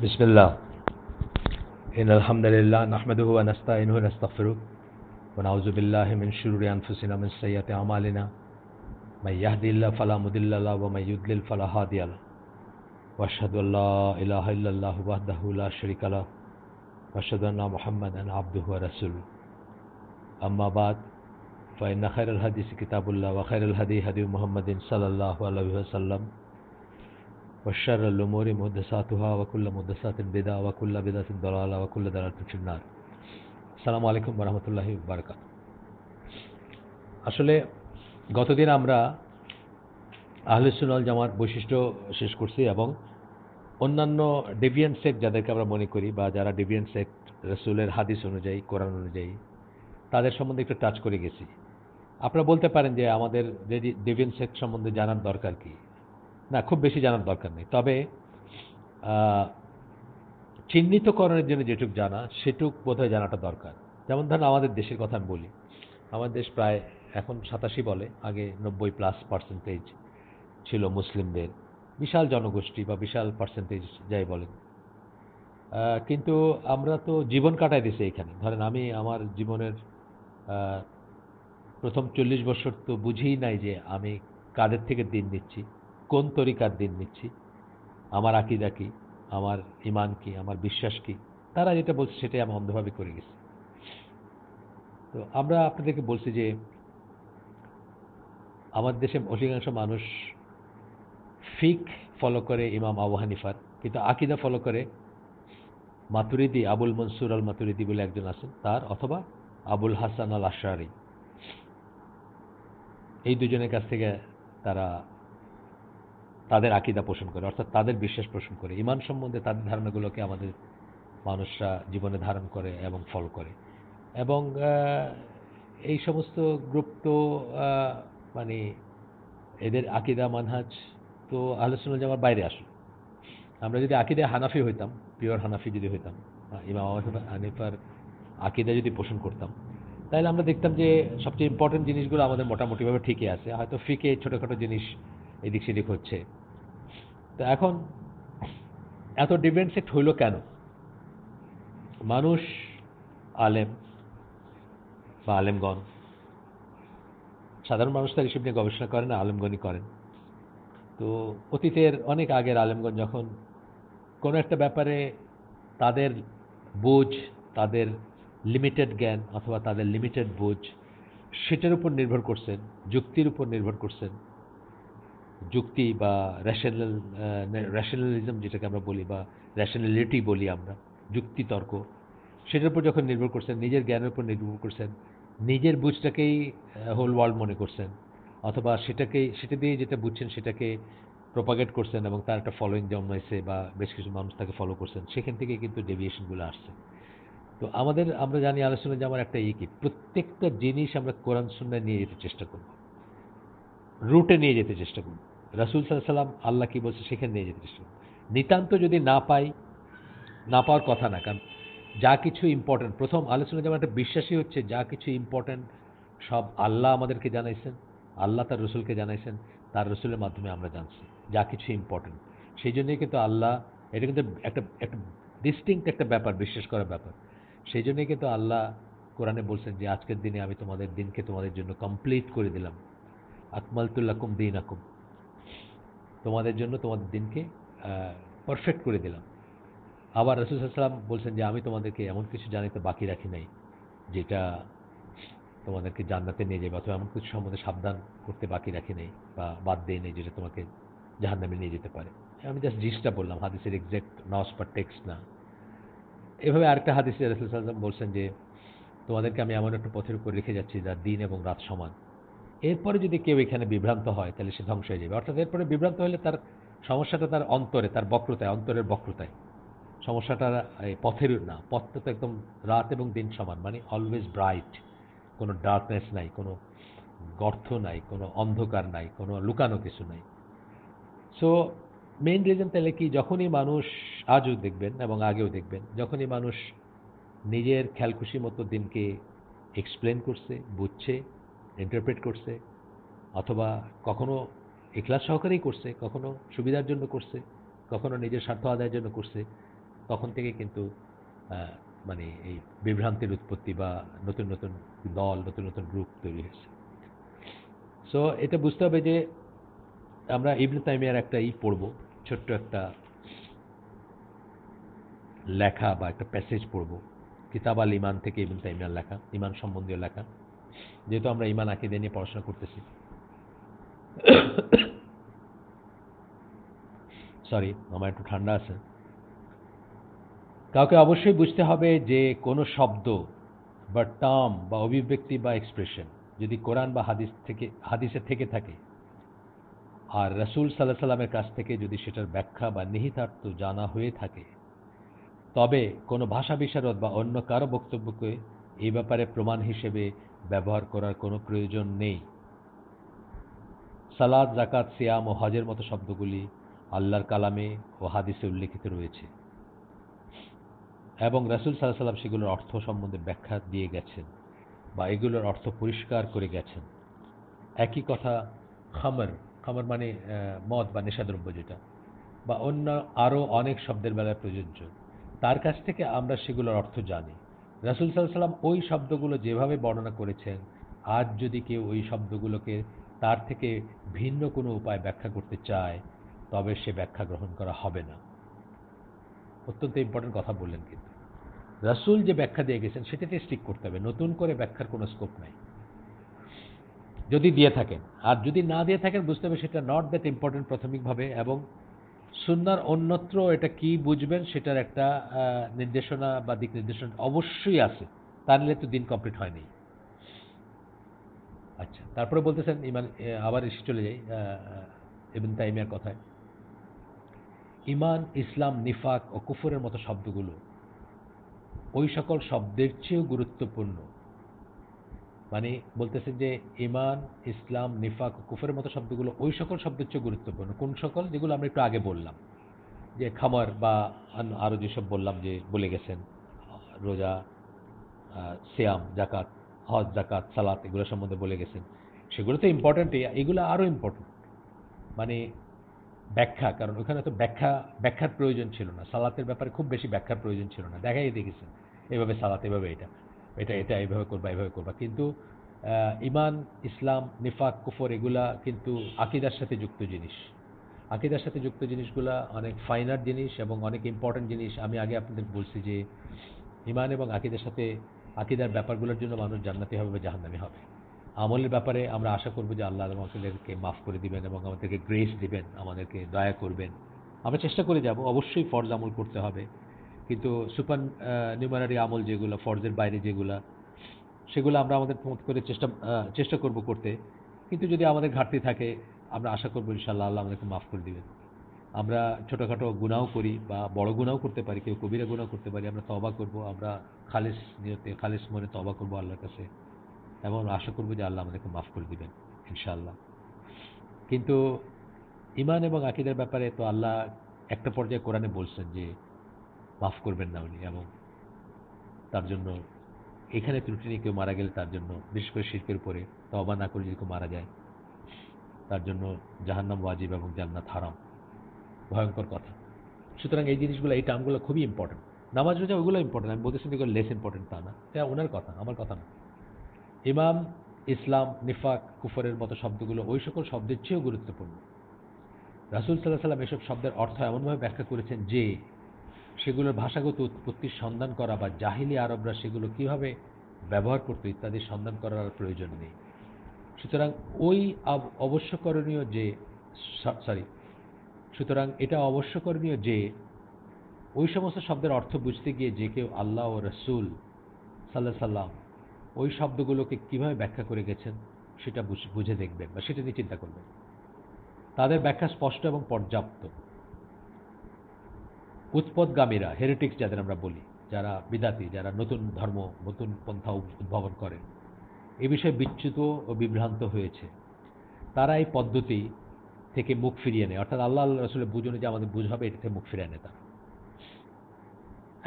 بسم الله. إن الحمد لله نحمده ونستعينه ونستغفره ونعوذ بالله من شرور أنفسنا من سيئات أعمالنا. من يهدي الله فلا مضل له ومن يضلل فلا هادي له. وأشهد أن لا إله إلا الله وحده لا شريك له. وأشهد أن محمدا عبده ورسوله. أما بعد فإن خير الحديث كتاب الله وخير الهدي هدي محمد صلى الله عليه وسلم. وشر الأمور محدثاتها وكل محدثات بدعة وكل بدعة ضلالة وكل ضلالة في النار আসসালামু আলাইকুম রহমতুল্লাহি বারকাত আসলে গতদিন আমরা আহলুসুল জামার বৈশিষ্ট্য শেষ করছি এবং অন্যান্য ডেভিয়ান সেক্ট যাদেরকে আমরা মনে করি বা যারা ডেভিয়ান সেক্ট রসুলের হাদিস অনুযায়ী কোরআন অনুযায়ী তাদের সম্বন্ধে একটু টাচ করে গেছি আপনারা বলতে পারেন যে আমাদের ডেভিয়ান সেক্ট সম্বন্ধে জানার দরকার কি না, খুব বেশি জানার দরকার নেই। তবে চিহ্নিতকরণের জন্য যেটুক জানা, সেটুক বোধহয় জানাটা দরকার। যেমন ধরেন, আমাদের দেশের কথা আমি বলি। আমাদের দেশ প্রায়, এখন সাতাশি বলে, আগে নব্বই প্লাস পার্সেন্টেজ ছিল মুসলিমদের। বিশাল জনগোষ্ঠী বা বিশাল পার্সেন্টেজ যাই বলেন। কিন্তু আমরা তো জীবন কাটাই দিছি এখানে। ধরেন, আমি আমার জীবনের প্রথম চল্লিশ বছর তো বুঝিই নাই যে আমি কাদের থেকে দিন নিচ্ছি। কোন তরিকার দিন নিচ্ছি? আমার আকিদা কি? আমার ইমান কি? আমার বিশ্বাস কি? তারা যেটা বলছে সেটাই আমি অন্ধভাবে করে গেছি। তো আমরা আপনাদেরকে বলছি যে আমার দেশে অধিকাংশ মানুষ ফিক ফলো করে ইমাম আবু হানিফার, কিন্তু আকিদা ফলো করে মাতুরিদি, আবুল মনসুর আল মাতুরিদি বলে একজন আছেন, তার অথবা আবুল হাসান আল আশারি এই দুজনের কাছ থেকে তারা তাদের আকিদা পোষণ করে, অর্থাৎ তাদের বিশ্বাস পোষণ করে ইমান সম্বন্ধে তাদের ধারণাগুলোকে আমাদের মানুষরা জীবনে ধারণ করে এবং ফল করে। এবং এই সমস্ত গ্রুপ তো মানে এদের আকিদা, মানহাজ তো আলোচনা যাওয়ার বাইরে আসে আমরা যদি আকিদা হানাফি হইতাম পিওর হানাফি যদি হইতাম ইমাম হানিফার আকিদা যদি পোষণ করতাম, তাহলে আমরা দেখতাম যে সবচেয়ে ইম্পর্টেন্ট জিনিসগুলো আমাদের মোটামুটিভাবে ঠিকই আছে। হয়তো ফিকে ছোটোখাটো জিনিস এদিক সেদিক হচ্ছে। তো এখন এত ডিফারেন্ট সেক্ট হইল কেন? মানুষ, আলেম বা আলেমগণ, সাধারণ মানুষ তার হিসেব নিয়ে গবেষণা করেন, আলেমগণই করেন। তো অতীতের অনেক আগের আলেমগণ যখন কোনো একটা ব্যাপারে তাদের বুঝ, তাদের লিমিটেড জ্ঞান অথবা তাদের লিমিটেড বুঝ, সেটার উপর নির্ভর করছেন, যুক্তির উপর নির্ভর করছেন যুক্তি বা র্যাশনাল র্যাশনালিজম যেটাকে আমরা বলি বা র্যাশনালিটি বলি আমরা, যুক্তি তর্ক, সেটার উপর যখন নির্ভর করছেন, নিজের জ্ঞানের উপর নির্ভর করছেন, নিজের বুঝটাকেই হোল ওয়ার্ল্ড মনে করছেন, অথবা সেটাকেই সেটা দিয়ে যেটা বুঝছেন সেটাকে প্রপাগেট করছেন এবং তার একটা ফলোয়িং জন্মাইছে বা বেশ কিছু মানুষ তাকে ফলো করছেন, সেখান থেকে কিন্তু ডেভিয়েশনগুলো আসছে। তো আমাদের, আমরা জানি আলোচনা যে আমার একটা ইয়ে কি, প্রত্যেকটা জিনিস আমরা কোরআন শূন্যায় নিয়ে যেতে চেষ্টা করব। রুটে নিয়ে যেতে চেষ্টা করব। রাসুল সাল্লাম আল্লাহ কি বলছে? সেখানে নিয়ে যেতে নিতান্ত যদি না পাই, না পাওয়ার কথা না, কারণ যা কিছু ইম্পর্ট্যান্ট প্রথম আলোচনা যেমন একটা বিশ্বাসী হচ্ছে, যা কিছু ইম্পর্ট্যান্ট সব আল্লাহ আমাদেরকে জানাইছেন, আল্লাহ তার রসুলকে জানাইছেন, তার রসুলের মাধ্যমে আমরা জানছি, যা কিছু ইম্পর্ট্যান্ট সেই জন্যই কিন্তু আল্লাহ, এটা কিন্তু একটা একটা ডিস্টিংক্ট একটা ব্যাপার, বিশ্বাস করার ব্যাপার। সেই জন্যই কিন্তু আল্লাহ কোরআনে বলছেন যে, আজকের দিনে আমি তোমাদের দিনকে তোমাদের জন্য কমপ্লিট করে দিলাম। আকমালতুল্লাকুম দিন আকুম তোমাদের জন্য তোমাদের দিনকে পারফেক্ট করে দিলাম। আবার রসুলাম বলছেন যে, আমি তোমাদেরকে এমন কিছু জানাতে বাকি রাখি নাই, যেটা তোমাদেরকে জান্নাতে নিয়ে যাবে, অথবা এমন কিছু সম্বন্ধে সাবধান করতে বাকি রাখি নেই, বা বাদ দিয়ে নেই, যেটা তোমাকে জাহান নামে নিয়ে যেতে পারে। আমি জাস্ট জিনিসটা বললাম, হাদিসের এক্সাক্ট নস বা টেক্সট না। এভাবে আরেকটা হাদিসে সাল্লাম বলছেন যে, তোমাদেরকে আমি এমন একটা পথের উপর রেখে যাচ্ছি, যার দিন এবং রাত সমান। এরপরে যদি কেউ এখানে বিভ্রান্ত হয়, তাহলে সে ধ্বংস হয়ে যাবে। অর্থাৎ এরপরে বিভ্রান্ত হলে তার সমস্যাটা তার অন্তরে, তার বক্রতায়, অন্তরের বক্রতায়। সমস্যাটা পথের না, পথটা তো একদম রাত এবং দিন সমান মানে অলওয়েজ ব্রাইট কোনো ডার্কনেস নাই, কোনো গর্থ নাই, কোনো অন্ধকার নাই, কোনো লুকানো কিছু নাই। সো মেইন রিজন তাহলে কি, যখনই মানুষ আজও দেখবেন এবং আগেও দেখবেন, যখনই মানুষ নিজের খেয়ালখুশি মতো দিনকে এক্সপ্লেন করছে, বুঝছে ইন্টারপ্রেট করছে, অথবা কখনো এখলাস সহকারেই করছে, কখনো সুবিধার জন্য করছে, কখনো নিজের স্বার্থ আদায়ের জন্য করছে, তখন থেকে কিন্তু মানে এই বিভ্রান্তির উৎপত্তি বা নতুন নতুন দল, নতুন নতুন গ্রুপ তৈরি হয়েছে। সো এটা বুঝতে হবে যে আমরা ইবনে তাইমিয়ার একটা ই পড়ব, ছোট্ট একটা লেখা বা একটা প্যাসেজ পড়ব, কিতাব আল ইমান থেকে ইবনে তাইমিয়ার লেখা ইমান সম্বন্ধীয় লেখা। যেহেতু আমরা ইমান আকিদে নিয়ে পড়াশোনা করতেছি। সরি আমার একটু ঠান্ডা আছে। কাউকে অবশ্যই বুঝতে হবে যে কোনো শব্দ বা টার্ম বা অভিব্যক্তি বা এক্সপ্রেশন যদি কোরআন বা হাদিস থেকে হাদিসে থেকে থাকে, আর রসুল সাল্লাহ সাল্লামের কাছ থেকে যদি সেটার ব্যাখ্যা বা নিহিতার্থ জানা হয়ে থাকে, তবে কোনো ভাষা বিশারদ বা অন্য কারও বক্তব্যকে এই ব্যাপারে প্রমাণ হিসেবে ব্যবহার করার কোনো প্রয়োজন নেই। সালাদ জাকাত সিয়াম ও হজের মতো শব্দগুলি আল্লাহর কালামে ও হাদিসে উল্লেখিত রয়েছে। এবং রাসুল সাল্লাহ সাল্লাম সেগুলোর অর্থ সম্বন্ধে ব্যাখ্যা দিয়ে গেছেন বা এগুলোর অর্থ পরিষ্কার করে গেছেন। একই কথা খামর খামর মানে মদ বা নেশাদ্রব্য যেটা বা অন্য আরও অনেক শব্দের বেলায় প্রযোজ্য। তার কাছ থেকে আমরা সেগুলোর অর্থ জানি। রাসুল সাল্লাম ওই শব্দগুলো যেভাবে বর্ণনা করেছেন, আজ যদি কেউ ওই শব্দগুলোকে তার থেকে ভিন্ন কোনো উপায় ব্যাখ্যা করতে চায়, তবে সে ব্যাখ্যা গ্রহণ করা হবে না। অত্যন্ত ইম্পর্টেন্ট কথা বললেন কিন্তু। রাসুল যে ব্যাখ্যা দিয়ে গেছেন, সেটাতে স্টিক করতে হবে, নতুন করে ব্যাখ্যার কোনো স্কোপ নাই। যদি দিয়ে থাকেন, আর যদি না দিয়ে থাকেন, বুঝতে হবে সেটা নট দ্যাট ইম্পর্টেন্ট প্রাথমিকভাবে এবং সুন্নার অন্যত্র এটা কি বুঝবেন সেটার একটা নির্দেশনা বা দিক নির্দেশনা অবশ্যই আছে। তা নিলে তো দিন কমপ্লিট হয়নি। আচ্ছা তারপরে বলতেছেন ইমান আবার এসে চলে যাই ইবন তাইমিয়ার কথায়। ইমান, ইসলাম, নিফাক ও কুফুরের মতো শব্দগুলো ওই সকল শব্দের চেয়েও গুরুত্বপূর্ণ। মানে বলতেছেন যে ইমান ইসলাম, নিফাক ও কুফরের মতো শব্দগুলো ওই সকল শব্দের চেয়ে গুরুত্বপূর্ণ। কোন সকল? যেগুলো আমরা একটু আগে বললাম। যে খামার বা আরও যেসব বললাম যে বলে গেছেন, রোজা সিয়াম জাকাত হজ জাকাত সালাত, এগুলো সম্বন্ধে বলে গেছেন। সেগুলো তো ইম্পর্ট্যান্টই এগুলো আরও ইম্পর্ট্যান্ট মানে ব্যাখ্যা, কারণ ওখানে তো ব্যাখ্যা, ব্যাখ্যার প্রয়োজন ছিল না। সালাতের ব্যাপারে খুব বেশি ব্যাখ্যার প্রয়োজন ছিল না। দেখাই দেখেছেন এভাবে সালাত, এভাবে এটা। এটা এটা এইভাবে করবা এইভাবে করবা। কিন্তু ইমান, ইসলাম, নিফাক, কুফর, এগুলা কিন্তু আকিদার সাথে যুক্ত জিনিস। আকিদার সাথে যুক্ত জিনিসগুলা অনেক ফাইনার জিনিস এবং অনেক ইম্পর্ট্যান্ট জিনিস। আমি আগে আপনাদের বলছি যে, ইমান এবং আকিদার সাথে, আকিদার ব্যাপারগুলোর জন্য মানুষ জান্নাতি হবে বা জাহান্নামি হবে। আমলের ব্যাপারে আমরা আশা করব যে আল্লাহ আমাদেরকে মাফ করে দিবেন এবং আমাদেরকে গ্রেস দিবেন, আমাদেরকে দয়া করবেন। আমরা চেষ্টা করে যাব, অবশ্যই ফরজ আমল করতে হবে। কিন্তু সুপার নিউমারারি আমল যেগুলো, ফরজের বাইরে যেগুলো, সেগুলো আমরা আমাদের মতো করে চেষ্টা চেষ্টা করব করতে। কিন্তু যদি আমাদের ঘাটতি থাকে, আমরা আশা করব ইনশাল্লাহ আল্লাহ আমাদেরকে মাফ করে দিবেন। আমরা ছোটোখাটো গুনাও করি বা বড় গুনাও করতে পারি, কেউ কবিরা গুনাও করতে পারি, আমরা তবা করব, আমরা খালিস নিয়তে, খালিস মনে তবা করব আল্লাহর কাছে। এবং আশা করব যে আল্লাহ আমাদেরকে মাফ করে দিবেন, ইনশাআল্লাহ। কিন্তু ইমান এবং আকিদের ব্যাপারে তো আল্লাহ একটা পর্যায়ে কোরআনে বলছেন যে মাফ করবেন না উনি এবং তার জন্য এখানে ত্রুটি নিয়ে কেউ মারা গেলে তার জন্য, বিশেষ করে শিল্পের উপরে তবা না করে যদি কেউ মারা যায়, তার জন্য জাহান্নাম ওয়াজিব এবং জান্নাত হারাম। ভয়ঙ্কর কথা। সুতরাং এই জিনিসগুলো, এই টার্মগুলো খুবই ইম্পর্টেন্ট নামাজ রোজা ওগুলো ইম্পর্টেন্ট আমি বলতেছি এগুলো লেস ইম্পর্টেন্ট তা না। এটা ওনার কথা, আমার কথা না। ইমাম, ইসলাম, নিফাক, কুফরের মতো শব্দগুলো ওই সকল শব্দের চেয়েও গুরুত্বপূর্ণ। রাসুল সাল্লাহ সাল্লাম এসব শব্দের অর্থ এমনভাবে ব্যাখ্যা করেছেন যে সেগুলোর ভাষাগত উৎপত্তির সন্ধান করা বা জাহিলি আরবরা সেগুলো কীভাবে ব্যবহার করতো ইত্যাদির সন্ধান করার প্রয়োজন নেই। সুতরাং ওই অবশ্যকরণীয় যে সরি সুতরাং এটা অবশ্যকরণীয় যে ওই সমস্ত শব্দের অর্থ বুঝতে গিয়ে যে কেউ আল্লাহ ও রসুল সাল্লাহ সাল্লাম ওই শব্দগুলোকে কীভাবে ব্যাখ্যা করে গেছেন সেটা বুঝে দেখবেন বা সেটা নিয়ে চিন্তা করবেন। তাদের ব্যাখ্যা স্পষ্ট এবং পর্যাপ্ত। উৎপদগামীরা হেরিটিক্স যাদের আমরা বলি, যারা বিদাতি, যারা নতুন ধর্ম, নতুন পন্থা উদ্ভাবন করেন, এ বিষয়ে বিচ্যুত ও বিভ্রান্ত হয়েছে। তারা এই পদ্ধতি থেকে মুখ ফিরিয়ে নেয়। অর্থাৎ আল্লাহ আল্লাহ রসুলের বুঝনে যে আমাদের বুঝ হবে এটা থেকে মুখ ফিরিয়ে নেয় তারা।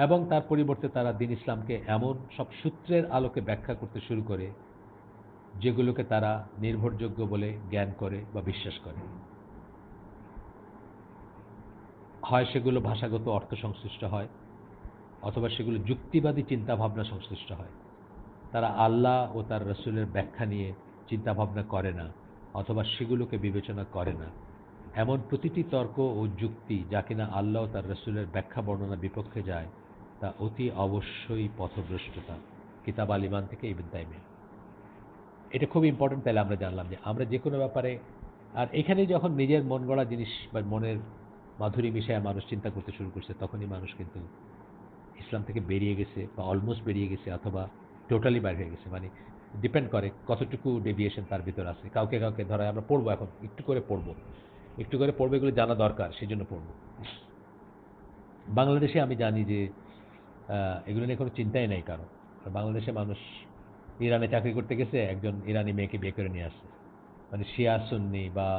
এবং তার পরিবর্তে তারা দিন ইসলামকে এমন সব সূত্রের আলোকে ব্যাখ্যা করতে শুরু করে, যেগুলোকে তারা নির্ভরযোগ্য বলে জ্ঞান করে বা বিশ্বাস করে। হয় সেগুলো ভাষাগত অর্থ সংশ্লিষ্ট হয়, অথবা সেগুলো যুক্তিবাদী চিন্তাভাবনা সংশ্লিষ্ট হয়। তারা আল্লাহ ও তার রসুলের ব্যাখ্যা নিয়ে চিন্তাভাবনা করে না, অথবা সেগুলোকে বিবেচনা করে না। এমন প্রতিটি তর্ক ও যুক্তি যা কিনা আল্লাহ ও তার রসুলের ব্যাখ্যা বর্ণনা বিপক্ষে যায়, তা অতি অবশ্যই পথভ্রষ্টতা। কিতাব আলিমান থেকে ইবিন তাইমে এটা খুব ইম্পর্টেন্ট তাহলে আমরা জানলাম যে আমরা যে কোনো ব্যাপারে, আর এখানে যখন নিজের মন গড়া জিনিস বা মনের মাধুরী মিশায় মানুষ চিন্তা করতে শুরু করছে, তখনই মানুষ কিন্তু ইসলাম থেকে বেরিয়ে গেছে বা অলমোস্ট বেরিয়ে গেছে অথবা টোটালি বাইরে হয়ে গেছে। মানে ডিপেন্ড করে কতটুকু ডেভিয়েশন তার ভিতর আছে। কাউকে কাউকে ধরা আমরা পড়ব এখন, একটু করে পড়ব। একটু করে পড়বে এগুলো জানা দরকার সেই জন্য পড়ব। বাংলাদেশে আমি জানি যে এগুলো নিয়ে কোনো চিন্তাই নেই কারণ বাংলাদেশে মানুষ ইরানে চাকরি করতে গেছে, একজন ইরানি মেয়েকে বিয়ে করে নিয়ে আসছে। মানে শিয়া, সুন্নি বা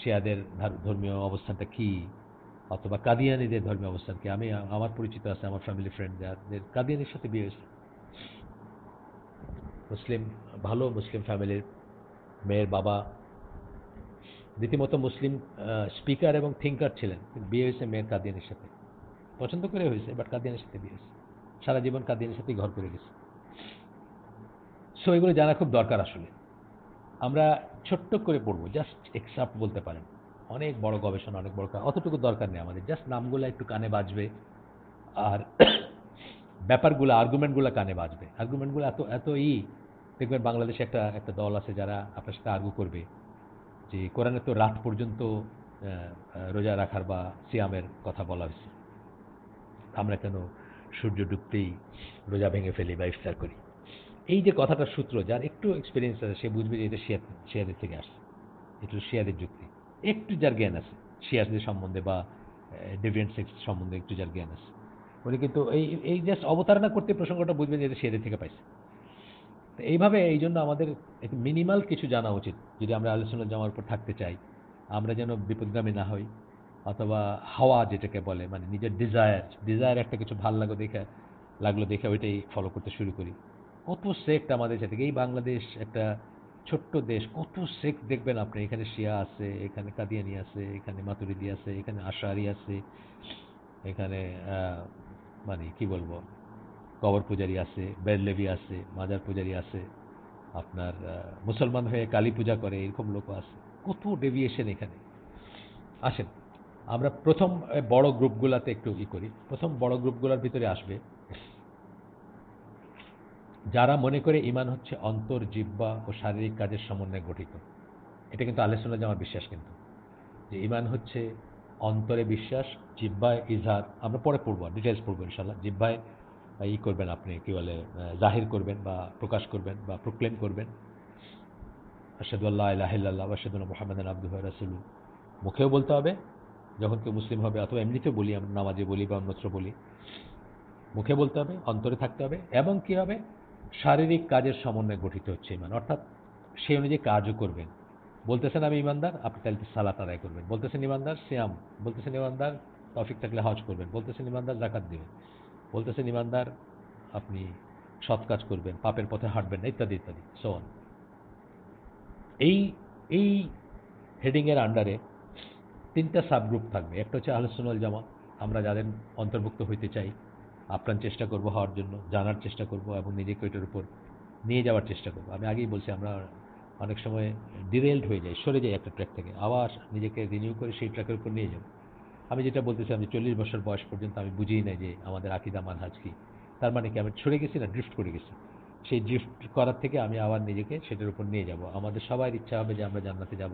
শিয়াদের ধর্মীয় অবস্থানটা কি? অথবা কাদিয়ানিদের ধর্মীয় অবস্থান কি? আমি, আমার পরিচিত আছে, আমার ফ্যামিলি ফ্রেন্ড যাদের কাদিয়ানির সাথে বিয়ে হয়েছে। মুসলিম, ভালো মুসলিম ফ্যামিলির মেয়ের বাবা। রীতিমতো মুসলিম স্পিকার এবং থিঙ্কার ছিলেন। বিয়ে হয়েছে মেয়ের কাদিয়ানির সাথে। পছন্দ করে হয়েছে বাট কাদিয়ানির সাথে বিয়ে হয়েছে। সারা জীবন কাদিয়ানির সাথেই ঘর করে গেছে। সো এগুলো জানা খুব দরকার আসলে। আমরা ছোট্ট করে পড়ব জাস্ট এক্সাপ্ট বলতে পারেন। অনেক বড় গবেষণা, অনেক বড় অতটুকু দরকার নেই আমাদের জাস্ট নামগুলো একটু কানে বাজবে আর ব্যাপারগুলো আর্গুমেন্টগুলো কানে বাজবে। আর্গুমেন্টগুলো এত এত ই, দেখবেন বাংলাদেশে একটা একটা দল আছে যারা আপনার সাথে আর্গু করবে যে কোরআনে তো রাত পর্যন্ত রোজা রাখার বা সিয়ামের কথা বলা হয়েছে। আমরা কেন সূর্য ডুবতেই রোজা ভেঙে ফেলি বা ইফতার করি? এই যে কথাটার সূত্র, যার একটু এক্সপিরিয়েন্স আছে, সে বুঝবে যে এটা শিয়া শিয়াদের থেকে আসছে। এটা শিয়াদের যুক্তি। একটু যার জ্ঞান আছে শিয়াদের সম্বন্ধে বা ডেভিয়েন্ট সেক্স সম্বন্ধে একটু যার জ্ঞান আছে। উনি কিন্তু এই এই জাস্ট অবতারণা করতে প্রসঙ্গটা বুঝবেন যে এটা শিয়াদের থেকে পাইছে। তো এইভাবে এই জন্য আমাদের মিনিমাল কিছু জানা উচিত। যদি আমরা আলোচনা জামার উপর থাকতে চাই, আমরা যেন বিপদগামী না হই, অথবা হাওয়া যেটাকে বলে মানে নিজের ডিজায়ার ডিজায়ার একটা কিছু ভালো লাগল দেখে লাগল দেখে ওইটাই ফলো করতে শুরু করি। কত সেক্ট আমাদের সাথে এই বাংলাদেশ একটা ছোট্ট দেশ, কত সেক্ট দেখবেন আপনি? এখানে শিয়া আছে, এখানে কাদিয়ানি আছে, এখানে মাতুরিদি আছে, এখানে আশারি আছে, এখানে মানে কি বলব? কবর পূজারি আছে বেরলেভি আছে, মাজার পূজারি আছে, আপনার মুসলমান হয়ে কালী পূজা করে, এরকম লোকও আছে। কত ডেভিয়েশন এখানে। আসেন, আমরা প্রথম বড় গ্রুপগুলোতে একটু ই করি। প্রথম বড় গ্রুপগুলোর ভিতরে আসবে যারা মনে করে ইমান হচ্ছে অন্তর জিব্বা ও শারীরিক কাজের সমন্বয়ে গঠিত। এটা কিন্তু আলোচনা যে আমার বিশ্বাস কিন্তু। যে ইমান হচ্ছে অন্তরে বিশ্বাস জিব্বায় ইজহার, আমরা পরে পড়ব ডিটেলস পড়ব ইনশাল্লাহ জিব্বায় ই করবেন আপনি, কি বলে জাহির করবেন বা প্রকাশ করবেন বা প্রক্লেম করবেন। আশাদু আল্লাহ আশাদুল্লাহ মোহাম্মদ আব্দুহ রাসুলু মুখেও বলতে হবে, যখন কেউ মুসলিম হবে, অথবা এমনিতেও বলি, আমরা নামাজে বলি বা অন্যত্র বলি, মুখে বলতে হবে, অন্তরে থাকতে হবে, এবং কি হবে? শারীরিক কাজের সমন্বয়ে গঠিত হচ্ছে ইমান। অর্থাৎ সেই অনুযায়ী কাজও করবেন। বলতেছেন আমি ইমানদার, আপনি তাহলে সালাত আদায় করবেন। বলতেছেন ইমানদার শ্যাম বলতেছেন ইমানদার, তফিক থাকলে হজ করবেন। বলতেছেন ইমানদার জাকাত দিবেন। বলতেছেন ইমানদার, আপনি সৎ কাজ করবেন, পাপের পথে হাঁটবেন না, ইত্যাদি ইত্যাদি সোন এই এই হেডিংয়ের আন্ডারে তিনটা সাবগ্রুপ থাকবে। একটা হচ্ছে আলোচনাল জামা আমরা যাদের অন্তর্ভুক্ত হইতে চাই আপ্রাণ চেষ্টা করব হওয়ার জন্য, জানার চেষ্টা করব এবং নিজেকে ওইটার উপর নিয়ে যাওয়ার চেষ্টা করব। আমি আগেই বলছি, আমরা অনেক সময় ডিরেল্ড হয়ে যাই, সরে যাই একটা ট্র্যাক থেকে। আবার নিজেকে রিনিউ করে সেই ট্র্যাকের উপর নিয়ে যাব। আমি যেটা বলতেছিলাম যে চল্লিশ বছর বয়স পর্যন্ত আমি বুঝিই নাই যে আমাদের আকিদা মানহাজ কি। তার মানে কি, আমি সরে গেছি না ড্রিফট করে গেছি? সেই ড্রিফট করার থেকে আমি আবার নিজেকে সেটার উপর নিয়ে যাব। আমাদের সবার ইচ্ছা হবে যে আমরা জান্নাতে যাব।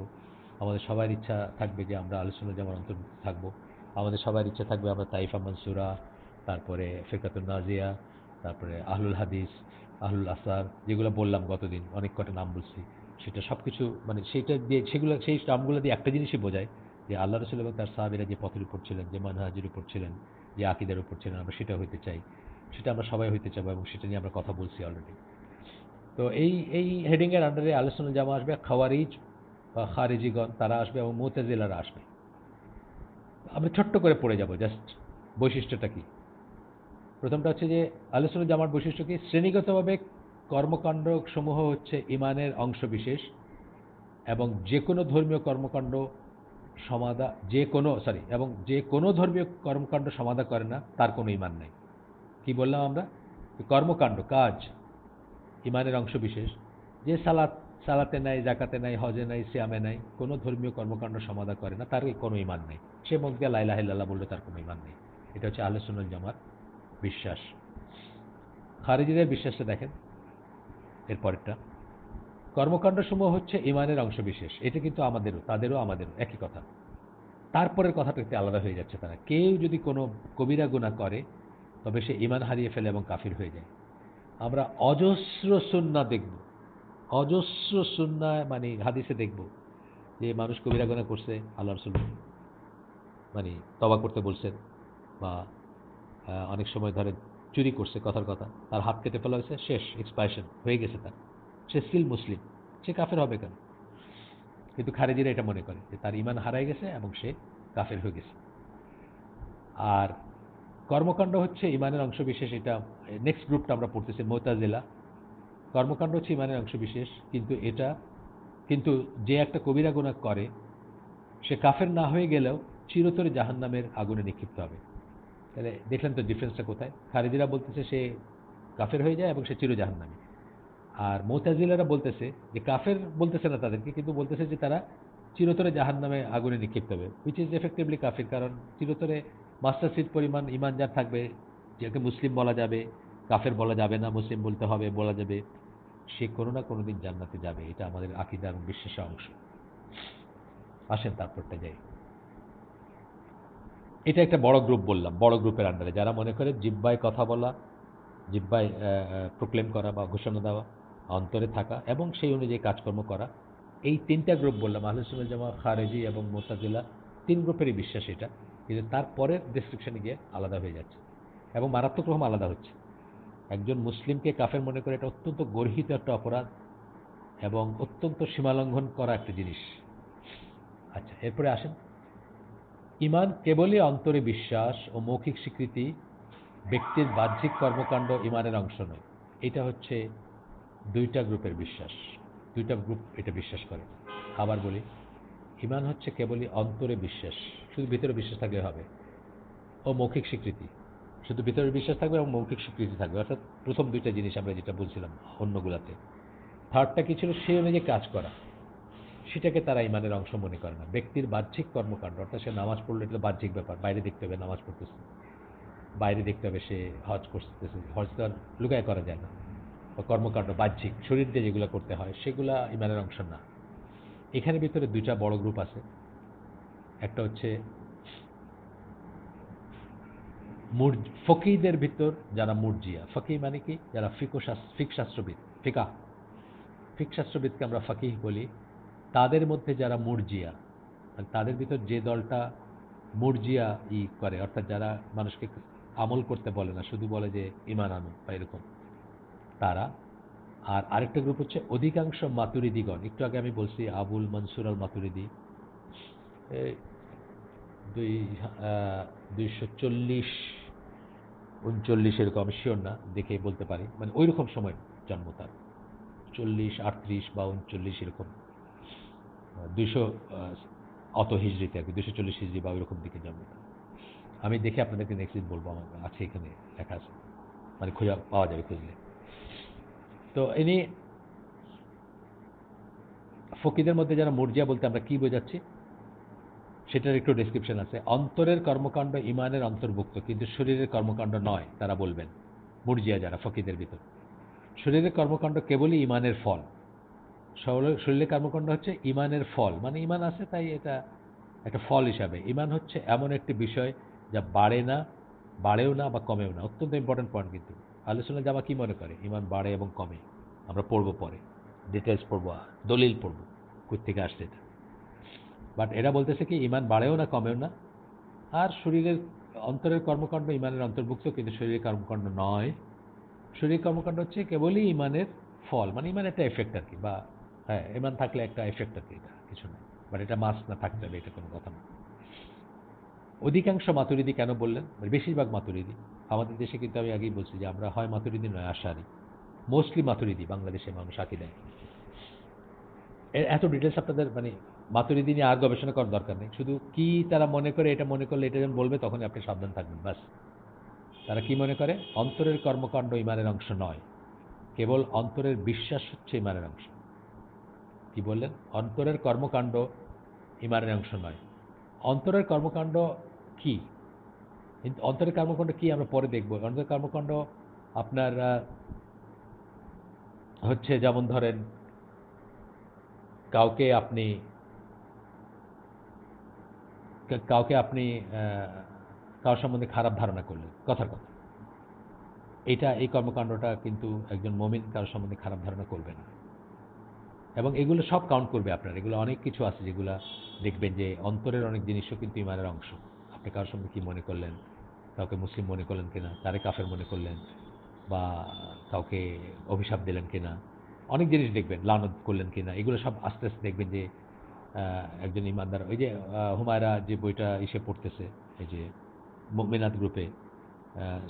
আমাদের সবার ইচ্ছা থাকবে যে আমরা আলোচনা যেমন অন্তর্ভুক্ত থাকব। আমাদের সবার ইচ্ছা থাকবে আমরা তাইফা, মনসুরা তারপরে ফেকাতুল নাজিয়া, তারপরে আহলুল হাদিস, আহলুল আসার, যেগুলো বললাম গতদিন, অনেক কটা নাম বলছি। সেটা সব কিছু মানে সেইটা দিয়ে, সেগুলো, সেই নামগুলো দিয়ে একটা জিনিসই বোঝায় যে আল্লাহ রসুল এবং তার সাহাবিরা যে পথের উপর ছিলেন, যে মানহাজের উপর ছিলেন, যে আকিদের উপর ছিলেন, আমরা সেটা হইতে চাই। সেটা আমরা সবাই হইতে চাবো এবং সেটা নিয়ে আমরা কথা বলছি অলরেডি তো এই এই হেডিংয়ের আন্ডারে আলোচনা জামা আসবে, খাওয়ারিজ বা খারিজিগণ, তারা আসবে এবং মোতেজিলারা আসবে। আমরা ছোট্ট করে পড়ে যাব জাস্ট বৈশিষ্ট্যটা কি? প্রথমটা হচ্ছে যে আলোচনা জামার বৈশিষ্ট্য কি? শ্রেণীগতভাবে কর্মকাণ্ড সমূহ হচ্ছে ইমানের অংশবিশেষ এবং যে কোনো ধর্মীয় কর্মকাণ্ড সমাধা যে কোনো সরি এবং যে কোনো ধর্মীয় কর্মকাণ্ড সমাধা করে না, তার কোনো ইমান নেই। কি বললাম আমরা? কর্মকাণ্ড, কাজ ইমানের অংশ বিশেষ যে সালাত, সালাতে নাই জাকাতে নাই, হজে নাই শ্যামে নাই, কোনো ধর্মীয় কর্মকাণ্ড সমাধা করে না, তার কোনো ইমান নেই। সে মুখ দিয়ে লাইলাহিল্লাহ বললে তার কোনো ইমান নেই। এটা হচ্ছে আলোচনাল জামার বিশ্বাস। খারিজিদের বিশ্বাসটা দেখেন, এরপরেরটা। কর্মকাণ্ড সমূহ হচ্ছে ইমানের অংশ বিশেষ এটা কিন্তু আমাদেরও, তাদেরও আমাদেরও, একই কথা। তারপরের কথাটা একটু আলাদা হয়ে যাচ্ছে তারা। কেউ যদি কোনো কবিরা গুণা করে, তবে সে ইমান হারিয়ে ফেলে এবং কাফির হয়ে যায়। আমরা অজস্র সুন্না দেখব। অজস্র সুন্না মানে হাদিসে দেখব যে মানুষ কবিরা গুণা করছে, আল্লাহ রসুল মানে তবা করতে বলছেন বা অনেক সময় ধরে চুরি করছে কথার কথা। তার হাত কেটে ফেলা হয়েছে, শেষ এক্সপায়ারেশন হয়ে গেছে তার। সে স্টিল মুসলিম সে কাফের হবে কেন? কিন্তু খারেজিরা এটা মনে করে যে তার ইমান হারাই গেছে এবং সে কাফের হয়ে গেছে। আর কর্মকাণ্ড হচ্ছে ইমানের অংশ বিশেষ এটা নেক্সট গ্রুপটা আমরা পড়তেছি, মোতাজিলা। কর্মকাণ্ড হচ্ছে ইমানের অংশ বিশেষ কিন্তু এটা, কিন্তু যে একটা কবিরা গুণা করে, সে কাফের না হয়ে গেলেও চিরতরে জাহান্নামের আগুনে নিক্ষিপ্ত হবে। তাহলে দেখলেন তো ডিফারেন্সটা কোথায়? খারিদিরা বলতেছে সে কাফের হয়ে যায় এবং সে চির জাহান্নামী আর মোতাজিলারা বলতেছে যে কাফের বলতেছে না তাদেরকে, কিন্তু বলতেছে যে তারা চিরতরে জাহান্নামে আগুনে নিক্ষিপ্ত হবে উইচ ইজ এফেক্টিভলি কাফির, কারণ চিরতরে মাস্টার সিট পরিমাণ ইমান যার থাকবে যাকে মুসলিম বলা যাবে, কাফের বলা যাবে না, মুসলিম বলতে হবে, বলা যাবে, সে কোনো না কোনো দিন জান্নাতে যাবে, এটা আমাদের আকিদা এবং বিশ্বাসের অংশ। আসেন তারপরটা যাই। এটা একটা বড় গ্রুপ বললাম, বড় গ্রুপের আন্ডারে যারা মনে করে জিব্বায় কথা বলা, জিব্বায় প্রোক্লেম করা বা ঘোষণা দেওয়া, অন্তরে থাকা এবং সেই অনুযায়ী কাজকর্ম করা, এই তিনটা গ্রুপ বললাম আহলুসুল জামা খারেজি এবং মোতাজিলা, তিন গ্রুপেরই বিশ্বাস এটা, কিন্তু তারপরের ডেসক্রিপশনে গিয়ে আলাদা হয়ে যাচ্ছে এবং মারাত্মক রকম আলাদা হচ্ছে। একজন মুসলিমকে কাফের মনে করে এটা অত্যন্ত গর্হিত একটা অপরাধ এবং অত্যন্ত সীমালঙ্ঘন করা একটা জিনিস। আচ্ছা এরপরে আসেন। ইমান কেবলই অন্তরে বিশ্বাস ও মৌখিক স্বীকৃতি, ব্যক্তির বাহ্যিক কর্মকাণ্ড ইমানের অংশ নয়। এটা হচ্ছে দুইটা গ্রুপের বিশ্বাস। দুইটা গ্রুপ এটা বিশ্বাস করে। আবার বলি, ইমান হচ্ছে কেবলই অন্তরে বিশ্বাস, শুধু ভিতরে বিশ্বাস থাকলে হবে, ও মৌখিক স্বীকৃতি। শুধু ভিতরে বিশ্বাস থাকবে এবং মৌখিক স্বীকৃতি থাকবে। অর্থাৎ প্রথম দুইটা জিনিস আমরা যেটা বলছিলাম অন্যগুলাতে। থার্ডটা কি ছিল? সেই অনুযায়ী কাজ করা। সেটাকে তারা ইমানের অংশ মনে করে না। ব্যক্তির বাহ্যিক কর্মকাণ্ড, অর্থাৎ সে নামাজ পড়লে এটা বাহ্যিক ব্যাপার। বাইরে দেখতে হবে নামাজ পড়তেছে। বাইরে দেখতে হবে সে হজ করতেছে। হজ তো লুকায় করা যায় না। বা কর্মকাণ্ড বাহ্যিক, শরীর দিয়ে যেগুলো করতে হয়, সেগুলা ইমানের অংশ না। এখানে ভিতরে দুইটা বড় গ্রুপ আছে। একটা হচ্ছে মুর- ফকিদের ভিতর যারা মুরজিয়া। ফকি মানে কি? যারা ফিকো ফিক শাস্ত্রবিদ ফিকা ফিক শাস্ত্রবিদকে আমরা ফকিহ বলি। তাদের মধ্যে যারা মুরজিয়া তাদের ভিতর যে দলটা মুরজিয়া ই করে, অর্থাৎ যারা মানুষকে আমল করতে বলে না, শুধু বলে যে ইমান আনো বা এরকম, তারা, আর আরেকটা গ্রুপ হচ্ছে অধিকাংশ মাতুরিদিগণ। একটু আগে আমি বলছি আবুল মনসুর আল মাতুরিদি দুই দুইশো চল্লিশ, উনচল্লিশ এরকম শিওর না, দেখে বলতে পারি। মানে ওই রকম সময় জন্ম তার, চল্লিশ, আটত্রিশ বা উনচল্লিশ এরকম। দুইশো অত হিজড়িতে আর কি দুশো চল্লিশ হিজড়ি বা ওইরকম দিকে তার। আমি দেখে আপনাদেরকে নেক্সট দিন বলব আমার, আছে এখানে, লেখা আছে। মানে খোঁজা পাওয়া যাবে খুঁজলে। তো ইনি ফকিদের মধ্যে যারা মর্জিয়া বলতে আমরা কি বোঝাচ্ছি? সেটার একটু ডেসক্রিপশন আছে। অন্তরের কর্মকাণ্ড ইমানের অন্তর্ভুক্ত, কিন্তু শরীরের কর্মকাণ্ড নয়, তারা বলবেন। মুরজিয়া যারা, ফকিদের ভিতর। শরীরের কর্মকাণ্ড কেবলই ইমানের ফল। শরীর- কর্মকাণ্ড হচ্ছে ইমানের ফল। মানে ইমান আছে, তাই এটা একটা ফল হিসাবে। ইমান হচ্ছে এমন একটি বিষয় যা বাড়ে না, বাড়েও না বা কমেও না। অত্যন্ত ইম্পর্টেন্ট পয়েন্ট কিন্তু। আলোচনা জামা কি মনে করে? ইমান বাড়ে এবং কমে। আমরা পড়ব পরে। ডিটেলস পড়ব দলিল পড়ব। কই থেকে আসছে এটা? বাট এরা বলতেছে কি, ইমান বাড়েও না, কমেও না। আর শরীরের অন্তরের কর্মকাণ্ড ইমানের অন্তর্ভুক্ত, কিন্তু শরীরের কর্মকাণ্ড নয়। শরীরের কর্মকাণ্ড হচ্ছে কেবলই ইমানের ফল। মানে ইমান একটা এফেক্ট আর কি, বা হ্যাঁ ইমান থাকলে একটা এফেক্ট আর কি এটা, কিছু না। বাট এটা মাস না থাকতে হবে এটা কোনো কথা না। অধিকাংশ মাতুরিদি কেন বললেন? মানে বেশিরভাগ মাতুরিদি, আমাদের দেশে কিন্তু আমি আগেই বলছি যে আমরা হয় মাতুরিদি নয়, আশারি। মোস্টলি মাতুরিদি, বাংলাদেশের মানুষ আঁকি দেয় এত ডিটেলস আপনাদের মানে মাতুরিদি নিয়ে আর গবেষণা করার দরকার নেই। শুধু কি তারা মনে করে, এটা মনে করলে, এটা যখন বলবে, তখনই আপনি সাবধান থাকবেন, ব্যাস। তারা কি মনে করে? অন্তরের কর্মকাণ্ড ইমানের অংশ নয়। কেবল অন্তরের বিশ্বাস হচ্ছে ইমানের অংশ। কি বললেন? অন্তরের কর্মকাণ্ড ইমানের অংশ নয়। অন্তরের কর্মকাণ্ড কি? অন্তরের কর্মকাণ্ড কি আমরা পরে দেখব। অন্তরের কর্মকাণ্ড আপনার হচ্ছে যেমন ধরেন কাউকে আপনি কাউকে আপনি কারোর সম্বন্ধে খারাপ ধারণা করলেন? কথার কথা। এটা এই কর্মকাণ্ডটা কিন্তু একজন মমিন কারোর সম্বন্ধে খারাপ ধারণা করবে না। এবং এগুলো সব কাউন্ট করবে আপনার। এগুলো অনেক কিছু আছে যেগুলো দেখবেন যে অন্তরের অনেক জিনিসও কিন্তু ইমানের অংশ। আপনি কারোর সঙ্গে কী মনে করলেন? কাউকে মুসলিম মনে করলেন কিনা? তারে কাফের মনে করলেন? বা কাউকে অভিশাপ দিলেন কিনা? অনেক জিনিস দেখবেন, লানত করলেন কিনা? এগুলো সব আস্তে আস্তে দেখবেন যে একজন ইমানদার, ওই যে হুমায়রা যে বইটা এসে পড়তেছে, এই যে মিনাত গ্রুপে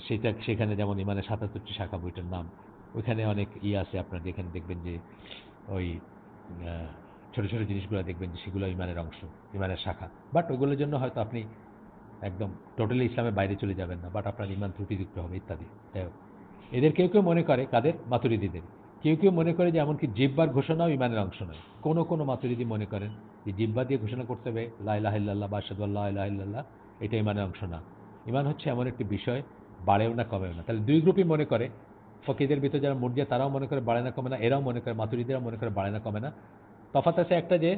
সেটা, সেখানে যেমন ইমানের সাতাত্তরটি শাখা বইটার নাম, ওইখানে অনেক ই আছে আপনার, যেখানে দেখবেন যে ওই ছোট ছোট জিনিসগুলো দেখবেন যে সেগুলো ইমানের অংশ, ইমানের শাখা। বাট ওগুলোর জন্য হয়তো আপনি একদম টোটালি ইসলামের বাইরে চলে যাবেন না বাট আপনার ইমান ত্রুটিযুক্ত হবে ইত্যাদি। এদের কেউ কেউ মনে করে, কাদের? মাতুরিদিদের। কেউ কেউ মনে করে যে এমনকি জিব্বার ঘোষণাও ইমানের অংশ নয়। কোনো কোনো মাতুরিদি মনে করেন যে জিব্বা দিয়ে ঘোষণা করতে হবে লাইলাহিল্লাহ বা ইলাহিল্লাহ এটা ইমানের অংশ না। ইমান হচ্ছে এমন একটি বিষয়, বাড়েও না, কমেও না। তাহলে দুই গ্রুপই মনে করে ফকিদের ভিতরে যারা মুরজিয়া তারাও মনে করে বাড়ে না কমে না, এরাও মনে করে মাতুরিদিরা মনে করে বাড়ে না কমে না। তফাত আছে একটা যে,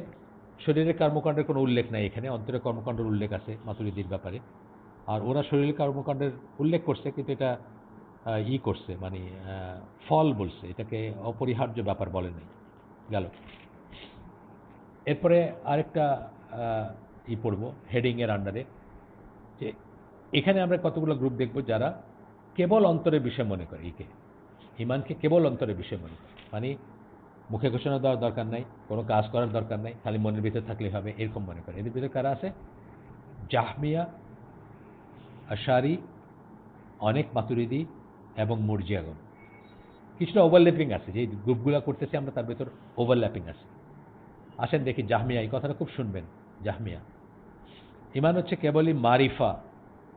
শরীরের কর্মকাণ্ডের কোনো উল্লেখ নাই এখানে অন্তরের কর্মকাণ্ডের উল্লেখ আছে মাতুরিদির ব্যাপারে। আর ওরা শরীরের কর্মকাণ্ডের উল্লেখ করছে, কিন্তু এটা ই করছে মানে ফল বলছে, এটাকে অপরিহার্য ব্যাপার বলে নাই। গেল। এরপরে আরেকটা ই পড়ব, হেডিংয়ের আন্ডারে যে, এখানে আমরা কতগুলো গ্রুপ দেখব যারা কেবল অন্তরের বিষয় মনে করে ইকে ইমানকে কেবল অন্তরের বিষয় মনে মানে মুখে ঘোষণা দেওয়ার দরকার নাই, কোনো কাজ করার দরকার নাই, খালি মনের ভিতরে থাকলে হবে, এরকম মনে করে। এদের ভিতরে কারা আছে? জাহমিয়া, আশারি, অনেক মাতুরিদি এবং মুরজিয়াগণ কিছুটা ওভারল্যাপিং আছে, যে গ্রুপগুলো করতেছি আমরা, তার ভেতর ওভারল্যাপিং আছে। আসেন দেখি জাহমিয়া, এই কথাটা খুব শুনবেন, জাহমিয়া। ইমান হচ্ছে কেবলই মারিফা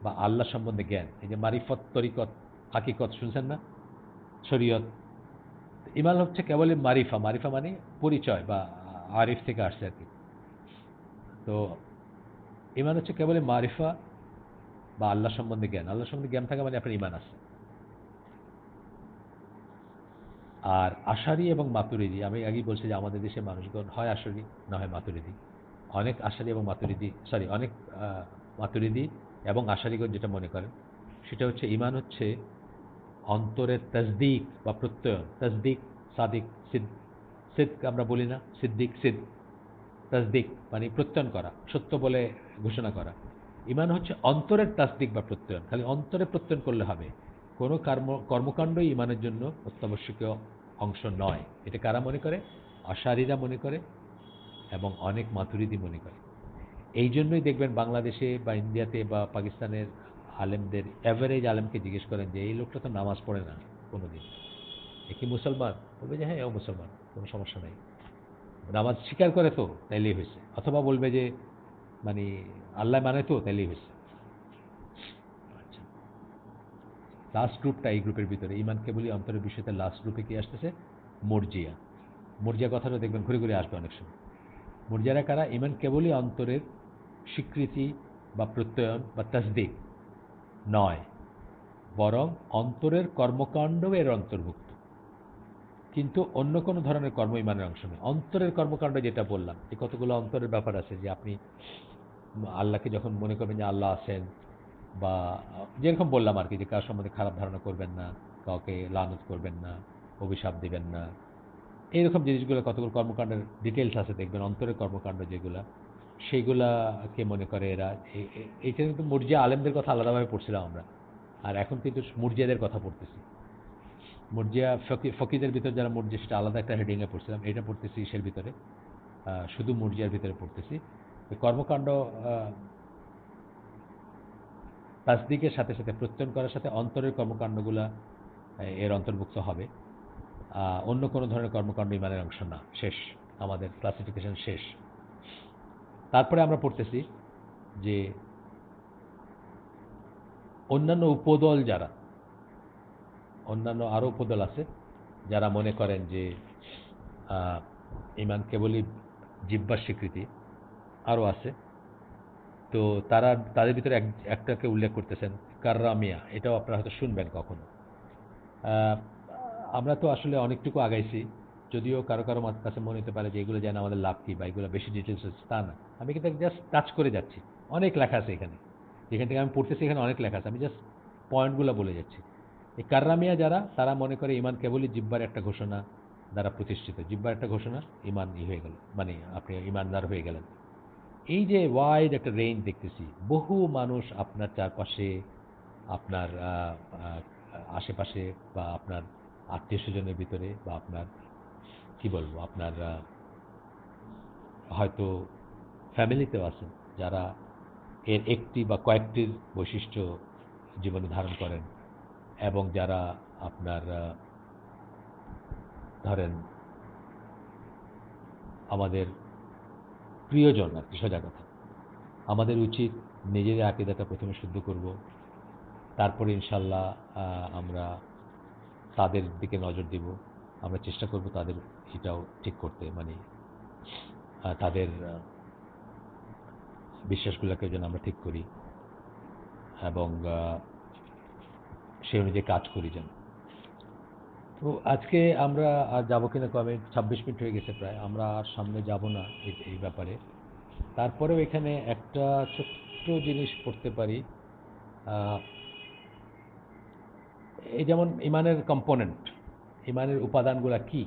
বা আল্লাহ সম্বন্ধে জ্ঞান। এই যে মারিফত তরিকত, হাকিকত, শুনছেন না? শরীয়ত। ইমান হচ্ছে কেবলই মারিফা মারিফা মানে পরিচয় বা আরিফ থেকে আসছে আর কি। তো ইমান হচ্ছে কেবলই মারিফা বা আল্লাহ সম্বন্ধে জ্ঞান। আল্লাহ সম্বন্ধে জ্ঞান থাকা মানে আপনার ইমান আছে। আর আশারি এবং মাতুরিদি, আমি আগেই বলছি যে আমাদের দেশে মানুষগণ হয় আশারি, না হয় মাতুরিদি। অনেক আশারি এবং মাতুরিদি সরি অনেক মাতুরিদি এবং আশারিগণ যেটা মনে করেন, সেটা হচ্ছে ইমান হচ্ছে অন্তরের তসদিক বা প্রত্যয়ন। তসদিক, সাদিক, সিদ সিদ আমরা বলি না, সিদ্দিক, সিদ, তসদিক মানে প্রত্যয়ন করা, সত্য বলে ঘোষণা করা। ইমান হচ্ছে অন্তরের তাসদিক বা প্রত্যয়ন, খালি অন্তরে প্রত্যয়ন করলে হবে। কোনো কর্ম, কর্মকাণ্ডই ইমানের জন্য অত্যাবশ্যকীয় অংশ নয়। এটা কারা মনে করে? আশারিরা মনে করে এবং অনেক মাথুরিদি মনে করে। এই জন্যই দেখবেন বাংলাদেশে বা ইন্ডিয়াতে বা পাকিস্তানের আলেমদের অ্যাভারেজ আলেমকে জিজ্ঞেস করেন যে, এই লোকটা তো নামাজ পড়ে না কোনোদিন? এ কি মুসলমান? বলবে যে হ্যাঁ ও মুসলমান, কোনো সমস্যা নাই। নামাজ স্বীকার করে তো, তাইলেই হয়েছে। অথবা বলবে যে মানে আল্লাহ মানে তো, তাইলেই হয়েছে। আচ্ছা। লাস্ট গ্রুপটা এই গ্রুপের ভিতরে, ইমানকে বলি, অন্তরের বিষয়তে লাস্ট গ্রুপে কি আসতেছে? মর্জিয়া। মর্জিয়া কথাটা দেখবেন, ঘুরে ঘুরে আসবে অনেক সময়। মর্জিয়ারা কারা? ইমান কেবলই অন্তরের স্বীকৃতি বা প্রত্যয়ন বা তসদিক। নয়, বরং অন্তরের কর্মকাণ্ড এর অন্তর্ভুক্ত। কিন্তু অন্য কোনো ধরনের কর্ম ইমানের অংশ নয় অন্তরের কর্মকাণ্ড যেটা বললাম, যে কতগুলো অন্তরের ব্যাপার আছে, যে আপনি আল্লাহকে যখন মনে করবেন যে আল্লাহ আছেন, বা যেরকম বললাম আর কি, যে কার সম্বন্ধে খারাপ ধারণা করবেন না, কাউকে লানত করবেন না, অভিশাপ দিবেন না, এইরকম জিনিসগুলো কতগুলো কর্মকাণ্ডের ডিটেলস আছে, দেখবেন অন্তরের কর্মকাণ্ড যেগুলা। সেইগুলাকে মনে করে এরা। এইটা কিন্তু মুরজিয়া আলেমদের কথা আলাদাভাবে পড়ছিলাম আমরা। আর এখন কিন্তু মুরজিয়াদের কথা পড়তেছি। মুরজিয়া ফকি, ফকিদের ভিতরে যারা মুরজিয়া, সেটা আলাদা একটা হেডিংয়ে পড়ছিলাম। এটা পড়তেছি ইসের ভিতরে। শুধু মুরজিয়ার ভিতরে পড়তেছি। কর্মকাণ্ড তাসদিকের সাথে সাথে প্রত্যয়ন করার সাথে অন্তরের কর্মকাণ্ডগুলা এর অন্তর্ভুক্ত হবে। অন্য কোনো ধরনের কর্মকাণ্ড ইমানের অংশ না। শেষ। আমাদের ক্লাসিফিকেশন শেষ। তারপরে আমরা পড়তেছি যে অন্যান্য উপদল যারা, অন্যান্য আরও উপদল আছে, যারা মনে করেন যে ইমান কেবলই জিব্বার স্বীকৃতি আরও আছে, তো তারা, তাদের ভিতরে এক, একটাকে উল্লেখ করতেছেন, কার্রামিয়া, এটাও আপনারা হয়তো শুনবেন কখনো। আমরা তো আসলে অনেকটুকু আগাইছি যদিও কারও কারও কাছে মনে হতে পারে যে এগুলো যেন আমাদের লাভ কি বা এগুলো বেশি ডিটেলস হচ্ছে, তা না। আমি কিন্তু জাস্ট টাচ করে যাচ্ছি। অনেক লেখা আছে এখানে। যেখান থেকে আমি পড়তেছি, এখানে অনেক লেখা আছে। আমি জাস্ট পয়েন্টগুলো বলে যাচ্ছি। এই কার্রামিয়া যারা, তারা মনে করে ইমান কেবলই জিব্বার একটা ঘোষণা দ্বারা প্রতিষ্ঠিত। জিব্বার একটা ঘোষণা ইমান ই হয়ে গেল। মানে আপনি ইমানদার হয়ে গেলেন। এই যে ওয়াইড একটা রেঞ্জ দেখতেছি, বহু মানুষ আপনার চারপাশে, আপনার আশেপাশে বা আপনার আত্মীয় স্বজনের ভিতরে বা আপনার কি বলব, আপনার হয়তো ফ্যামিলিতেও আছেন যারা এর একটি বা কয়েকটির বৈশিষ্ট্য জীবনে ধারণ করেন এবং যারা আপনার ধরেন আমাদের প্রিয়জন আর কি সোজা কথা আমাদের উচিত নিজের আকিদাটা প্রথমে শুদ্ধ করব, তারপরে ইনশাল্লাহ আমরা তাদের দিকে নজর দিব, আমরা চেষ্টা করব তাদের এটাও ঠিক করতে মানে তাদের বিশ্বাসগুলোকে যেন আমরা ঠিক করি এবং সে অনুযায়ী কাজ করি যেন। তো আজকে আমরা আর যাব কিনা কবে? ছাব্বিশ মিনিট হয়ে গেছে প্রায়। আমরা আর সামনে যাব না এই- ব্যাপারে। তারপরেও এখানে একটা ছোট্ট জিনিস করতে পারি। এই যেমন ইমানের কম্পোনেন্ট, ইমানের উপাদানগুলা কি?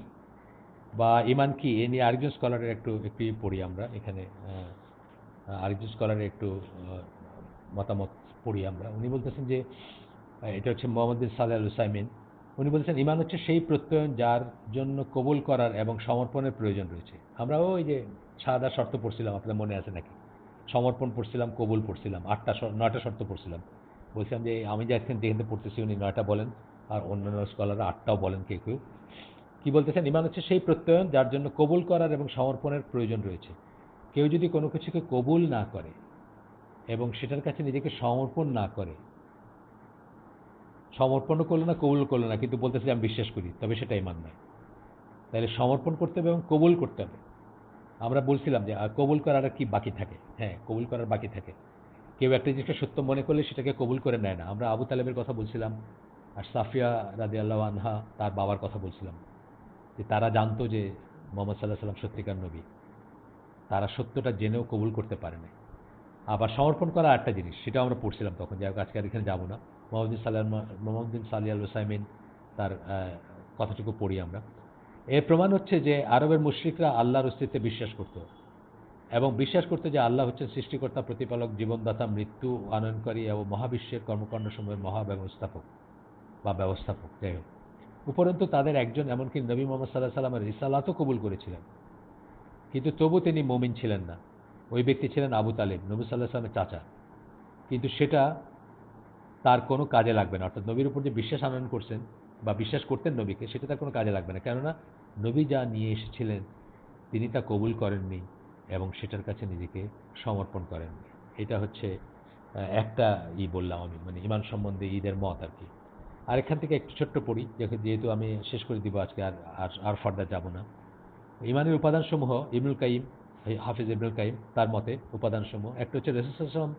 বা ইমান কি? এ নিয়ে আরেকজন স্কলারের একটু একটু পড়ি আমরা, এখানে আরেকজন স্কলারের একটু মতামত পড়ি আমরা। উনি বলতেছেন যে এটা হচ্ছে মোহাম্মদ বিন সালে আল হুসাইমিন উনি বলছেন ইমান হচ্ছে সেই প্রত্যয়ন যার জন্য কবুল করার এবং সমর্পণের প্রয়োজন রয়েছে। আমরাও ওই যে সাদা শর্ত পড়ছিলাম আপনার মনে আছে নাকি? সমর্পণ পড়ছিলাম, কবুল পড়ছিলাম, আটটা নয়টা শর্ত পড়ছিলাম। বলছিলাম যে, আমি যে এখন যেখানে পড়তেছি, উনি নয়টা বলেন, আর অন্যান্য স্কলাররা আটটাও বলেন, কেউ কেউ। কি বলতেছেন? ইমান হচ্ছে সেই প্রত্যয়ন যার জন্য কবুল করার এবং সমর্পণের প্রয়োজন রয়েছে। কেউ যদি কোনো কিছুকে কবুল না করে এবং সেটার কাছে নিজেকে সমর্পণ না করে, সমর্পণও করল না, কবুল করল না, কিন্তু বলতেছে, আমি বিশ্বাস করি, তবে সেটা ইমান নয়। তাহলে সমর্পণ করতে হবে এবং কবুল করতে হবে। আমরা বলছিলাম যে কবুল করার কি বাকি থাকে? হ্যাঁ কবুল করার বাকি থাকে। কেউ একটা জিনিসকে সত্য মনে করলে সেটাকে কবুল করে নেয় না। আমরা আবু তালেবের কথা বলছিলাম, আর সাফিয়া রাজি আল্লাহ আনহা তার বাবার কথা বলছিলাম। যে তারা জানতো যে মোহাম্মদ সাল্লাহ সাল্লাম সত্যিকার নবী। তারা সত্যটা জেনেও কবুল করতে পারে না আবার সমর্পণ করা একটা জিনিস, সেটাও আমরা পড়ছিলাম তখন, যাই হোক আজকে আর এখানে যাব না। মোহাম্মদিন সাল্লাহ মোহাম্মদিন সালি আল হুসাইমিন, তার কথাটুকু পড়ি আমরা। এর প্রমাণ হচ্ছে যে আরবের মুশ্রিকরা আল্লাহর অস্তিত্বে বিশ্বাস করত এবং বিশ্বাস করতে যে আল্লাহ হচ্ছেন সৃষ্টিকর্তা, প্রতিপালক, জীবনদাতা, মৃত্যু, আনয়নকারী এবং মহাবিশ্বের কর্মকাণ্ডসমূহের মহা ব্যবস্থাপক বা ব্যবস্থাপক, যাই হোক। উপরন্তু তাদের একজন, এমনকি নবী মোহাম্মদ সাল্লাহ সাল্লামের রিসালাতও কবুল করেছিলেন। কিন্তু তবু তিনি মমিন ছিলেন না। ওই ব্যক্তি ছিলেন আবু তালেব, নবী সাল্লাহ সাল্লামের চাচা। কিন্তু সেটা তার কোনো কাজে লাগবে না। অর্থাৎ নবীর উপর যে বিশ্বাস আনয়ন করছেন বা বিশ্বাস করতেন নবীকে, সেটা তার কোনো কাজে লাগবে না। কেননা নবী যা নিয়ে এসেছিলেন, তিনি তা কবুল করেননি এবং সেটার কাছে নিজেকে সমর্পণ করেননি। এটা হচ্ছে একটা ই বললাম আমি মানে ইমান সম্বন্ধে ঈদের মত আর কি। আর এখান থেকে একটু ছোট্ট পড়ি যেহেতু- আমি শেষ করে দিব আজকে আর আর আর ফার্দার যাব না। ইমানের উপাদানসমূহ ইবনুল কাইম হাফিজ ইবনুল কাইম, তার মতে উপাদানসমূহ, একটা হচ্ছে রসুল সাল্লাম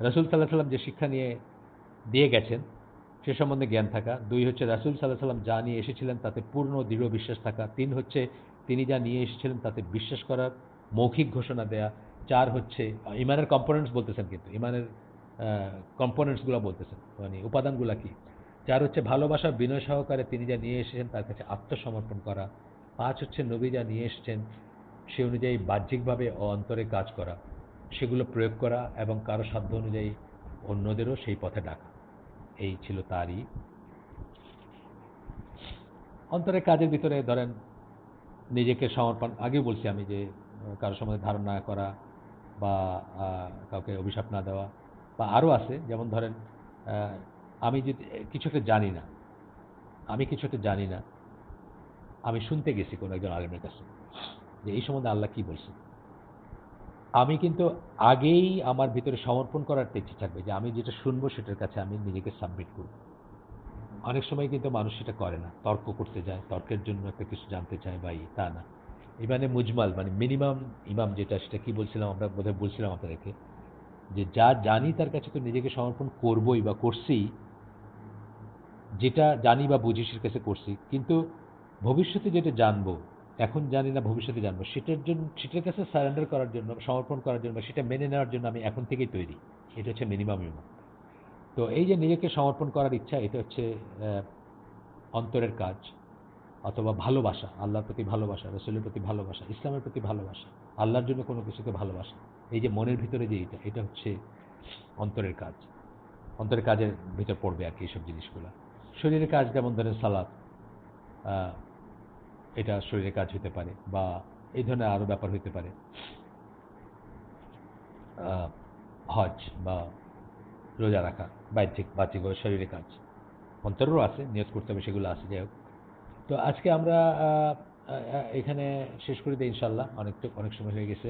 রসুল সাল্লাহ সাল্লাম যে শিক্ষা নিয়ে দিয়ে গেছেন, সে সম্বন্ধে জ্ঞান থাকা। দুই হচ্ছে রাসুল সাল্লাহ সাল্লাম যা নিয়ে এসেছিলেন তাতে পূর্ণ দৃঢ় বিশ্বাস থাকা। তিন হচ্ছে তিনি যা নিয়ে এসেছিলেন তাতে বিশ্বাস করার মৌখিক ঘোষণা দেয়া। চার হচ্ছে, ইমানের কম্পোনেন্টস বলতেছেন কিন্তু, ইমানের কম্পোনেন্টসগুলো বলতেছেন মানে উপাদানগুলো কি? চার হচ্ছে ভালোবাসা, বিনয় সহকারে তিনি যা নিয়ে এসেছেন তার কাছে আত্মসমর্পণ করা। পাঁচ হচ্ছে নবী যা নিয়ে এসেছেন, সে অনুযায়ী বাহ্যিকভাবে ও অন্তরে কাজ করা। সেগুলো প্রয়োগ করা এবং কারও সাধ্য অনুযায়ী অন্যদেরও সেই পথে ডাকা। এই ছিল তারই। অন্তরে কাজের ভিতরে ধরেন নিজেকে সমর্পণ, আগে বলছি আমি যে কারোর সম্বন্ধে ধারণা করা বা কাউকে অভিশাপ না দেওয়া বা আরও আছে, যেমন ধরেন আমি যদি কিছু একটা জানি না। আমি কিছু একটা জানি না। আমি শুনতে গেছি কোনো একজন আলেমের কাছে যে এই সম্বন্ধে আল্লাহ কি বলছেন আমি কিন্তু আগেই আমার ভিতরে সমর্পণ করার ইচ্ছে থাকবে যে আমি যেটা শুনব সেটার কাছে আমি নিজেকে সাবমিট করব। অনেক সময় কিন্তু মানুষ সেটা করে না। তর্ক করতে যায়, তর্কের জন্য একটা কিছু জানতে চায় বা তা না। এবারে মুজমাল মানে মিনিমাম ইমাম যেটা, সেটা কি বলছিলাম আমরা? বোধহয় বলছিলাম আপনাদেরকে যে যা জানি তার কাছে তো নিজেকে সমর্পণ করবই বা করছি যেটা জানি বা বুঝি সেটার কাছে করছি, কিন্তু ভবিষ্যতে যেটা জানব, এখন জানি না ভবিষ্যতে জানব, সেটার জন্য, সেটার কাছে সারেন্ডার করার জন্য, সমর্পণ করার জন্য সেটা মেনে নেওয়ার জন্য আমি এখন থেকেই তৈরি। এটা হচ্ছে মিনিমাম ইমান তো এই যে নিজেকে সমর্পণ করার ইচ্ছা, এটা হচ্ছে অন্তরের কাজ, অথবা ভালোবাসা, আল্লাহর প্রতি ভালোবাসা, রসুলের প্রতি ভালোবাসা, ইসলামের প্রতি ভালোবাসা, আল্লাহর জন্য কোনো কিছুকে ভালোবাসা, এই যে মনের ভিতরে যে এটা এটা হচ্ছে অন্তরের কাজ। অন্তরের কাজের ভিতর পড়বে আর কি এইসব জিনিসগুলো। শরীরের কাজ যেমন ধরেন সালাদ এটা শরীরের কাজ হতে পারে বা এই ধরনের আরও ব্যাপার হতে পারে। হজ বা রোজা রাখা, বাহ্যিক বাহ্যিকভাবে শরীরের কাজ। অন্তরও আছে, নিয়ত করতে হবে, সেগুলো আছে, যাই হোক। তো আজকে আমরা এখানে শেষ করে দিই ইনশাল্লাহ অনেকটুকু অনেক সময় হয়ে গেছে,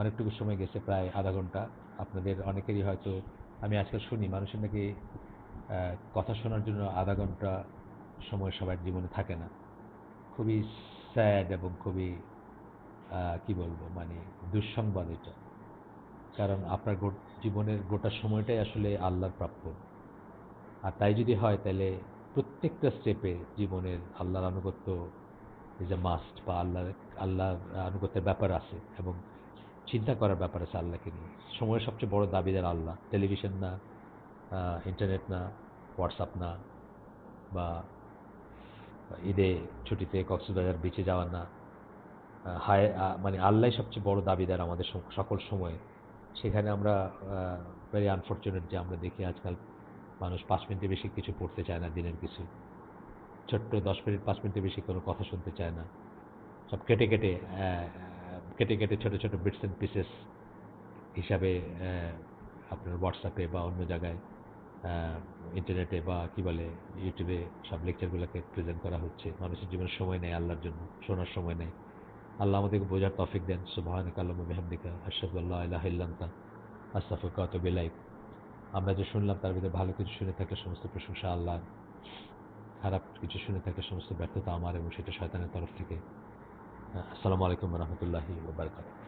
অনেকটুকু সময় গেছে, প্রায় আধা ঘণ্টা। আপনাদের অনেকেরই হয়তো আমি আজকাল শুনি, মানুষের নাকি কথা শোনার জন্য আধা ঘণ্টা সময় সবার জীবনে থাকে না। খুবই স্যাড এবং খুবই কি বলব মানে দুঃসংবাদ এটা। কারণ আপনার জীবনের গোটা সময়টাই আসলে আল্লাহর প্রাপ্য। আর তাই যদি হয়, তাহলে প্রত্যেকটা স্টেপে জীবনের আল্লাহর আনুগত্য ইজ এ মাস্ট বা আল্লাহর আল্লাহর আনুগত্যের ব্যাপার আছে এবং চিন্তা করার ব্যাপার আছে আল্লাহকে নিয়ে। সময়ের সবচেয়ে বড় দাবিদার আল্লাহ টেলিভিশন না ইন্টারনেট না হোয়াটসঅ্যাপ না বা ঈদে ছুটিতে কক্সবাজার বিচে যাওয়া না হায় মানে আল্লাহ সবচেয়ে বড় দাবিদার আমাদের সকল সময়ে। সেখানে আমরা ভেরি আনফর্চুনেট যে আমরা দেখি আজকাল মানুষ পাঁচ মিনিটের বেশি কিছু পড়তে চায় না দিনের কিছু। ছোট্ট দশ মিনিট, পাঁচ মিনিটের বেশি কোনো কথা শুনতে চায় না। সব কেটে কেটে কেটে কেটে ছোট ছোট বিটস অ্যান্ড পিসেস হিসাবে আপনার হোয়াটসঅ্যাপে বা অন্য জায়গায় ইন্টারনেটে বা কি বলে ইউটিউবে সব লেকচারগুলোকে প্রেজেন্ট করা হচ্ছে। মানুষের জীবনে সময় নেই আল্লাহর জন্য, শোনার সময় নেই আল্লাহ আমাদেরকে বোঝার তফিক দেন। সুবহানাকা আল্লাহুম্মা বিহামদিকা, আশহাদু আল্লা ইলাহা ইল্লা আনতা, আস্তাগফিরুকা ওয়া আতুবু আমরা যে শুনলাম তার ভিতরে ভালো কিছু শুনে থাকলে সমস্ত প্রশংসা আল্লাহ খারাপ কিছু শুনে থাকলে সমস্ত ব্যর্থতা আমার এবং সেটা শয়তানের তরফ থেকে। আসসালামু আলাইকুম রহমতুল্লাহি ওয়া বারাকাতুহু।